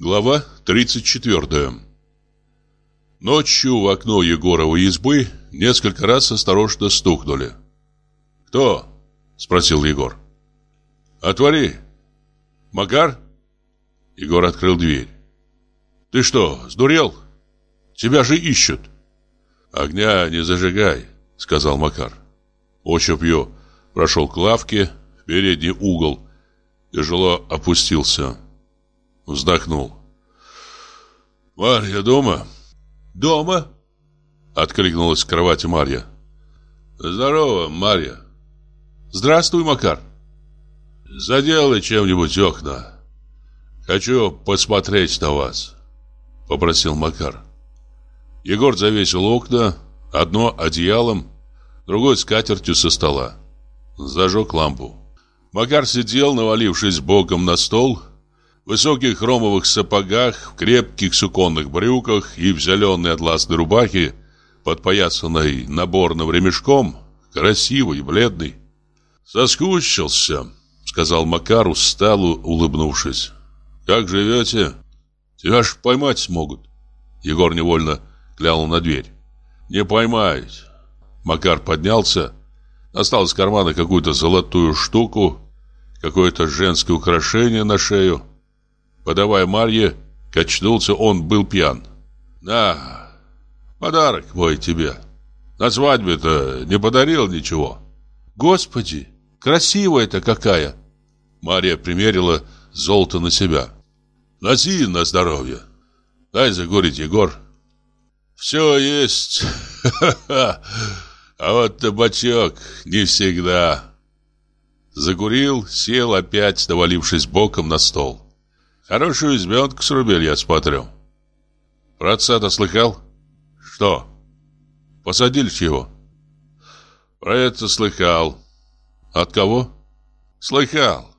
Глава 34 Ночью в окно Егоровой избы несколько раз осторожно стукнули. «Кто?» – спросил Егор. «Отвори!» «Макар?» Егор открыл дверь. «Ты что, сдурел? Тебя же ищут!» «Огня не зажигай», — сказал Макар. Ощупью прошел к лавке, в передний угол, тяжело опустился. Вздохнул. «Марья дома?» «Дома?» — откликнулась с кровати Марья. «Здорово, Марья!» «Здравствуй, Макар!» «Заделай чем-нибудь окна. Хочу посмотреть на вас», — попросил Макар. Егор завесил окна, одно одеялом, другой скатертью со стола. Зажег лампу. Макар сидел, навалившись боком на стол, в высоких хромовых сапогах, в крепких суконных брюках и в зеленой атласной рубахе, подпоясанной наборным ремешком, красивый, бледный. «Соскучился», — сказал Макар, устало улыбнувшись. «Как живете? Тебя ж поймать смогут». Егор невольно глянул на дверь. «Не поймаете». Макар поднялся, достал из кармана какую-то золотую штуку, какое-то женское украшение на шею. Подавая Марье, качнулся, он был пьян. «На, подарок мой тебе. На свадьбе-то не подарил ничего». «Господи, красивая-то какая!» Марья примерила золото на себя. «Носи на здоровье. Дай закурить, Егор». Все есть, а вот табачок не всегда. Закурил, сел опять, навалившись боком на стол. Хорошую избенку срубили, я смотрю. Про отца-то слыхал? Что? Посадили чего? Про это слыхал. От кого? Слыхал,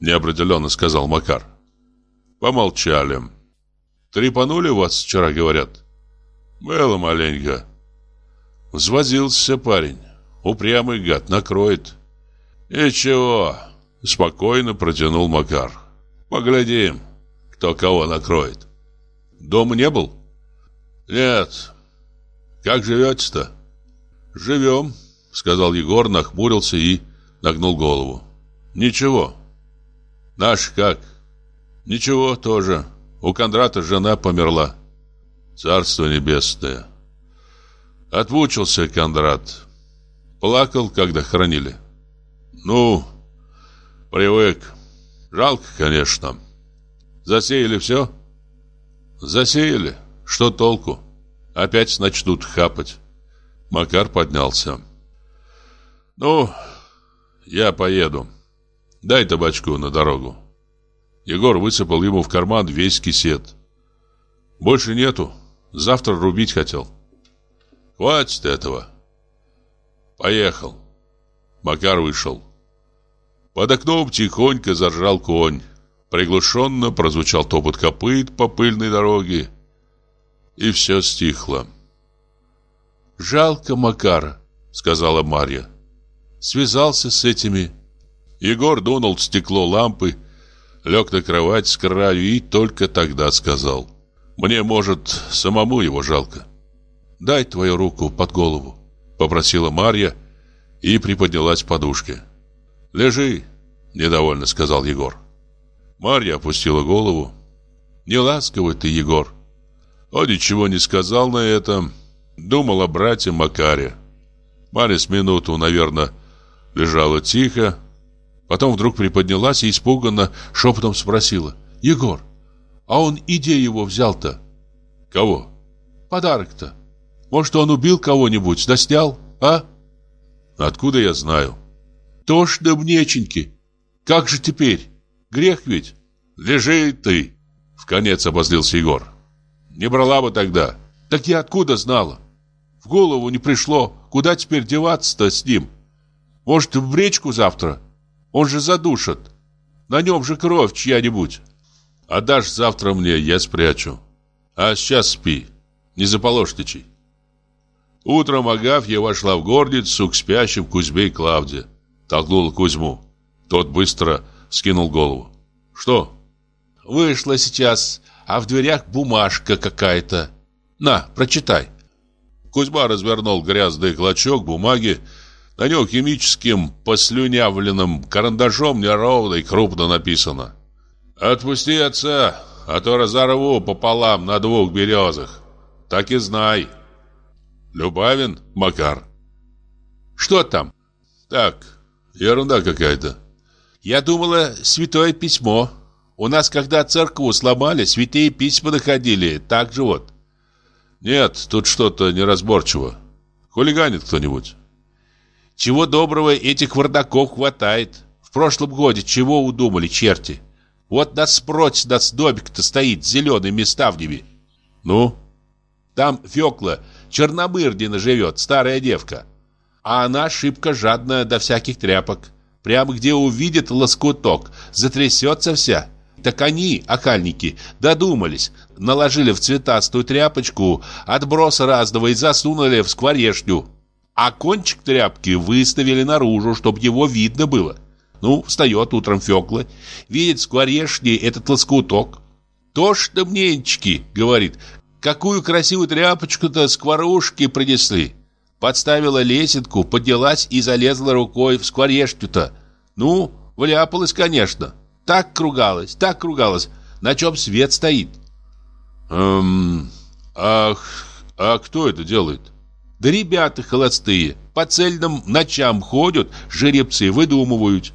неопределенно сказал Макар. Помолчали. Трепанули вас вчера, говорят. Было маленько. Взвозился парень. Упрямый гад, накроет. Ничего, спокойно протянул Макар. Поглядим, кто кого накроет. Дома не был? Нет. Как живете-то? Живем, сказал Егор, нахмурился и нагнул голову. Ничего. Наш как? Ничего тоже. У Кондрата жена померла. Царство небесное. Отмучился Кондрат. Плакал, когда хоронили. Ну, привык. Жалко, конечно. Засеяли все? Засеяли. Что толку? Опять начнут хапать. Макар поднялся. Ну, я поеду. Дай табачку на дорогу. Егор высыпал ему в карман весь кисет. Больше нету. Завтра рубить хотел. Хватит этого. Поехал. Макар вышел. Под окном тихонько заржал конь. Приглушенно прозвучал топот копыт по пыльной дороге. И все стихло. «Жалко Макара», — сказала Марья. «Связался с этими...» Егор дунул в стекло лампы, лег на кровать с краю и только тогда сказал — мне, может, самому его жалко. Дай твою руку под голову, попросила Марья и приподнялась в подушке. Лежи, недовольно сказал Егор. Марья опустила голову. Не ласковый ты, Егор. Он ничего не сказал на это. Думал о брате Макаре. Марья с минуту, наверное, лежала тихо. Потом вдруг приподнялась и испуганно шепотом спросила. «Егор, а он идея его взял-то? Кого? Подарок-то. Может, он убил кого-нибудь, да снял, а? Откуда я знаю? Тошно мнеченьки. Как же теперь? Грех ведь? Лежи ты, в конец обозлился Егор. Не брала бы тогда. Так я откуда знала? В голову не пришло, куда теперь деваться-то с ним? Может, в речку завтра? Он же задушит. На нем же кровь чья-нибудь. Отдашь завтра мне, я спрячу. А сейчас спи, не заполошничай. Утром Агафья вошла в горницу к спящим Кузьме и Клавде. Толкнула Кузьму. Тот быстро скинул голову. «Что?» «Вышла сейчас а в дверях бумажка какая-то. На, прочитай. Кузьма развернул грязный клочок бумаги. На нем химическим послюнявленным карандашом неровно и крупно написано. «Отпусти отца, а то разорву пополам на двух березах. Так и знай». Любавин Макар. «Что там?» «Так, ерунда какая-то». «Я думала, святое письмо. У нас, когда церковь сломали, святые письма находили. Так же вот». Нет, тут что-то неразборчиво. Хулиганит кто-нибудь. Чего доброго, этих вардаков хватает. В прошлом годе чего удумали черти? Вот нас против нас домик-то стоит, зелеными ставнями. Ну? Там Фёкла, Черномырдина живет, старая девка. А она шибко жадная до всяких тряпок. Прямо где увидит лоскуток, затрясется вся. Так они, окальники, додумались, наложили в цветастую тряпочку отброс разного и засунули в скворечню. А кончик тряпки выставили наружу, чтобы его видно было. Ну, встает утром Фёкла, видит в скворечне этот лоскуток. «То-что мненчики», — говорит, — «какую красивую тряпочку-то скворушки принесли». Подставила лесенку, поднялась и залезла рукой в скворечню-то. Ну, вляпалась, конечно. Так кругалась, так кругалась, на чем свет стоит. Эм, ах, а кто это делает? Да ребята холостые, по цельным ночам ходят, жеребцы выдумывают.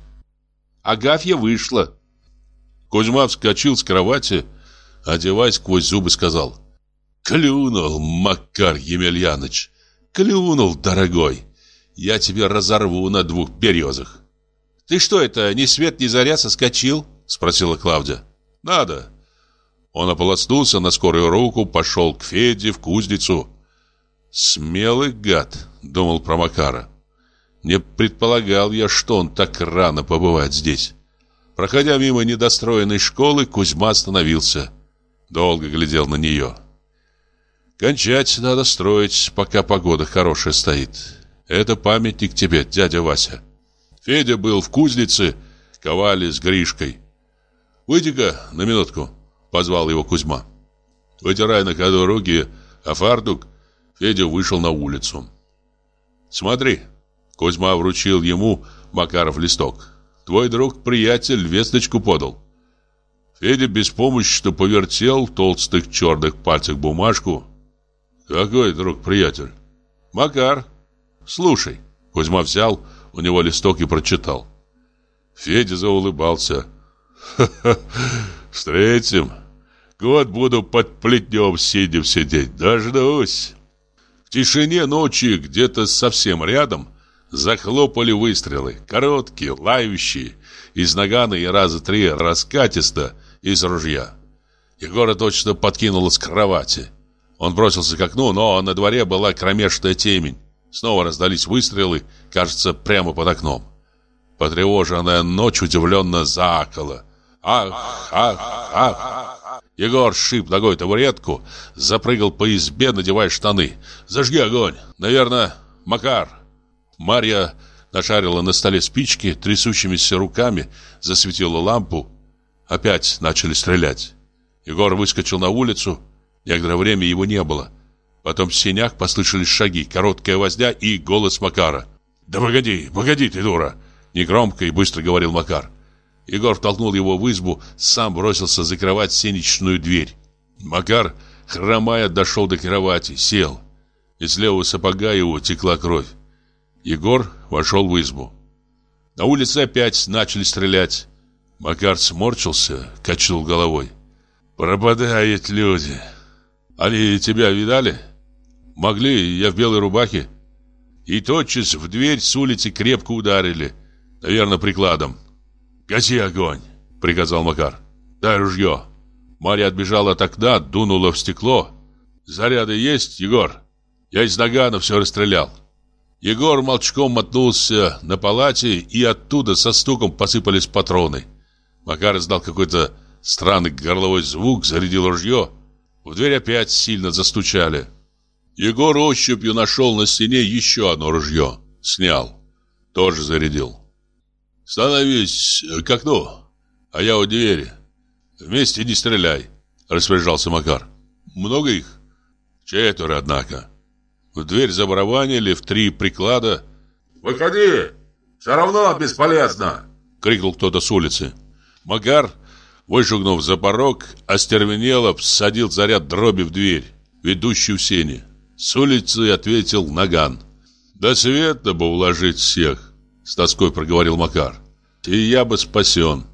Агафья вышла. Кузьма вскочил с кровати, одеваясь сквозь зубы, сказал. Клюнул, Макар Емельяныч, клюнул, дорогой. Я тебе разорву на двух березах. Ты что это, ни свет ни заря соскочил? Спросила Клавдия. Надо. Он ополоснулся на скорую руку, пошел к Феде в кузницу. «Смелый гад», — думал про Макара. «Не предполагал я, что он так рано побывает здесь». Проходя мимо недостроенной школы, Кузьма остановился. Долго глядел на нее. «Кончать надо строить, пока погода хорошая стоит. Это памятник тебе, дядя Вася». Федя был в кузнице, ковали с Гришкой. «Выйди-ка на минутку», Позвал его Кузьма. Вытирая на ходу руки, а фартук, Федя вышел на улицу. «Смотри», — Кузьма вручил ему Макаров листок. «Твой друг-приятель весточку подал». Федя беспомощно повертел в толстых черных пальцах бумажку. «Какой друг-приятель?» «Макар. Слушай». Кузьма взял у него листок и прочитал. Федя заулыбался. «Ха-ха, встретим». Год буду под плетнем сидя сидеть, дождусь. В тишине ночи где-то совсем рядом захлопали выстрелы, короткие, лающие, из нагана и раза три раскатисто из ружья. Егора точно подкинуло с кровати. Он бросился к окну, но на дворе была кромешная темень. Снова раздались выстрелы, кажется, прямо под окном. Потревоженная ночь удивленно заакала. Ах, ах, ах! Егор шип ногой табуретку, запрыгал по избе, надевая штаны. «Зажги огонь! Наверное, Макар!» Марья нашарила на столе спички, трясущимися руками засветила лампу. Опять начали стрелять. Егор выскочил на улицу. Некоторое время его не было. Потом в сенях послышались шаги, короткая возня и голос Макара. «Да погоди, погоди ты, дура!» Негромко и быстро говорил Макар. Егор втолкнул его в избу, сам бросился закрывать сенечную дверь. Макар, хромая, дошел до кровати, сел. Из левого сапога его текла кровь. Егор вошел в избу. На улице опять начали стрелять. Макар сморчился, качнул головой. «Пропадают люди. Они тебя видали? Могли, я в белой рубахе». И тотчас в дверь с улицы крепко ударили. Наверное, прикладом. «Гаси огонь!» — приказал Макар. «Дай ружье!» Марья отбежала от окна, дунула в стекло. «Заряды есть, Егор?» «Я из нагана все расстрелял». Егор молчком мотнулся на палате, и оттуда со стуком посыпались патроны. Макар издал какой-то странный горловой звук, зарядил ружье. В дверь опять сильно застучали. Егор ощупью нашел на стене еще одно ружье. Снял. Тоже зарядил. Становись к окну, а я у двери. Вместе не стреляй. распоряжался Макар. Много их? Четверо, однако. В дверь забарабанили в три приклада. «Выходи! Все равно бесполезно!» Крикнул кто-то с улицы. Макар, вышагнув за порог, остервенело всадил заряд дроби в дверь, ведущую в сени. С улицы ответил Наган. «Да света бы уложить всех!» С тоской проговорил Макар. «И я бы спасен!»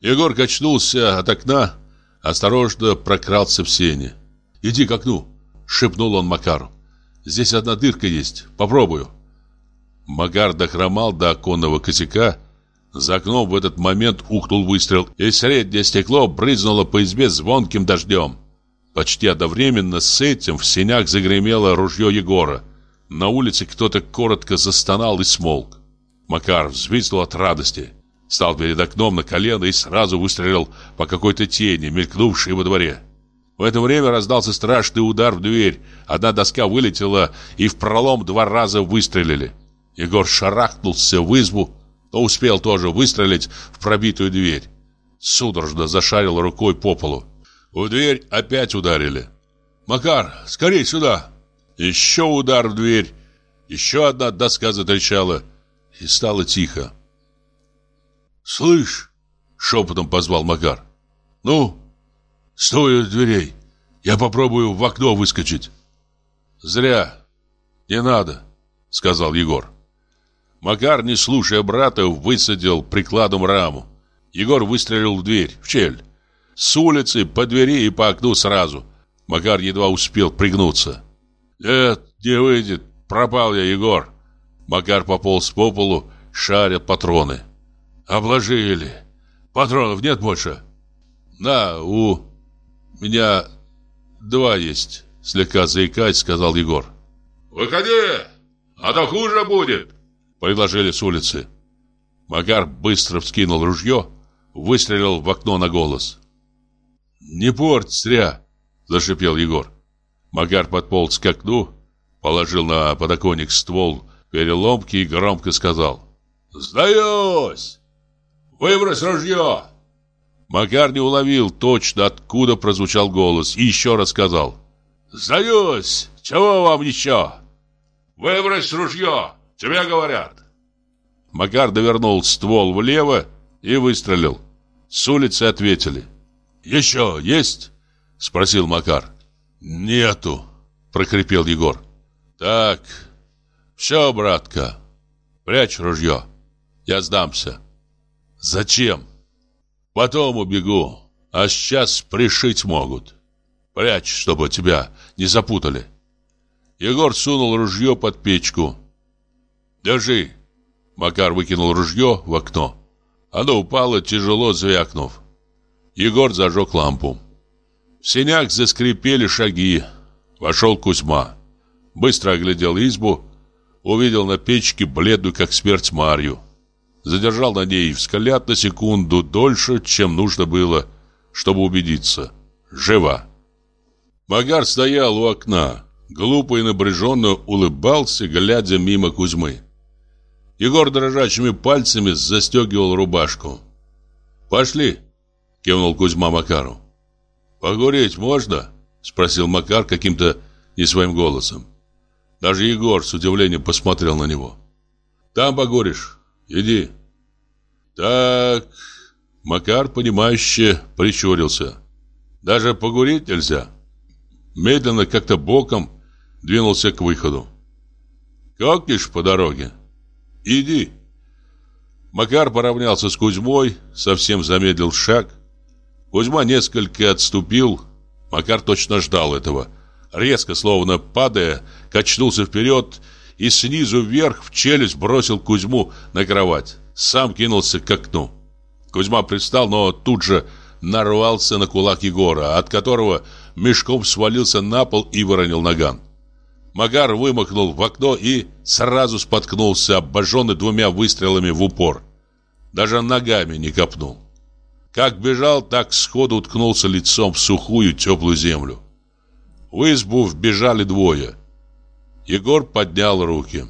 Егор качнулся от окна, осторожно прокрался в сене. «Иди к окну!» — шепнул он Макару. Здесь одна дырка есть. Попробую. Магар дохромал до оконного косяка. За окном в этот момент ухнул выстрел, и среднее стекло брызнуло по избе звонким дождем. Почти одновременно с этим в сенях загремело ружье Егора. На улице кто-то коротко застонал и смолк. Макар взвиснул от радости. Стал перед окном на колено и сразу выстрелил по какой-то тени, мелькнувшей во дворе. В это время раздался страшный удар в дверь. Одна доска вылетела, и в пролом два раза выстрелили. Егор шарахнулся в избу, но успел тоже выстрелить в пробитую дверь. Судорожно зашарил рукой по полу. В дверь опять ударили. «Макар, скорей сюда!» Еще удар в дверь. Еще одна доска затрещала. И стало тихо. «Слышь!» — шепотом позвал Макар. «Ну, Стой у дверей. Я попробую в окно выскочить. Зря. Не надо, сказал Егор. Макар, не слушая брата, высадил прикладом раму. Егор выстрелил в дверь, в щель. С улицы, по двери и по окну сразу. Макар едва успел пригнуться. «Нет, не выйдет. Пропал я, Егор». Макар пополз по полу, шаря патроны. «Обложили. Патронов нет больше?» «На, у меня два есть», — слегка заикаясь, сказал Егор. «Выходи, а то хуже будет», — предложили с улицы. Макар быстро вскинул ружье, выстрелил в окно на голос. «Не порть зря!» – зашипел Егор. Макар подполз к окну, положил на подоконник ствол переломки и громко сказал. «Сдаюсь! Выбрось ружье!» Макар не уловил точно, откуда прозвучал голос, и еще раз сказал. «Сдаюсь! Чего вам еще?» «Выбрось ружье! Тебе говорят!» Макар довернул ствол влево и выстрелил. С улицы ответили. «Еще есть?» — спросил Макар. «Нету», — прокрепел Егор. «Так, все, братка, прячь ружье, я сдамся». «Зачем?» Потом убегу, а сейчас пришить могут. Прячь, чтобы тебя не запутали. Егор сунул ружье под печку. Держи. Макар выкинул ружье в окно. Оно упало, тяжело звякнув. Егор зажег лампу. В сенях заскрипели шаги. Вошел Кузьма. Быстро оглядел избу. Увидел на печке бледную, как смерть, Марью задержал на ней взгляд на секунду дольше, чем нужно было, чтобы убедиться. Жива. Магар стоял у окна, глупо и напряженно улыбался, глядя мимо Кузьмы. Егор дрожащими пальцами застегивал рубашку. «Пошли!» — кивнул Кузьма Макару. «Погуреть можно?» — спросил Макар каким-то не своим голосом. Даже Егор с удивлением посмотрел на него. «Там погоришь. Иди. Так, Макар, понимающе прищурился. Даже погуреть нельзя. Медленно, как-то боком, двинулся к выходу. Какнешь по дороге? Иди. Макар поравнялся с Кузьмой, совсем замедлил шаг. Кузьма несколько отступил. Макар точно ждал этого. Резко, словно падая, качнулся вперед и снизу вверх в челюсть бросил Кузьму на кровать. Сам кинулся к окну. Кузьма пристал, но тут же нарвался на кулак Егора, от которого мешком свалился на пол и выронил наган. Магар вымахнул в окно и сразу споткнулся, обожженный двумя выстрелами в упор. Даже ногами не копнул. Как бежал, так сходу уткнулся лицом в сухую теплую землю. В избу вбежали двое. Егор поднял руки.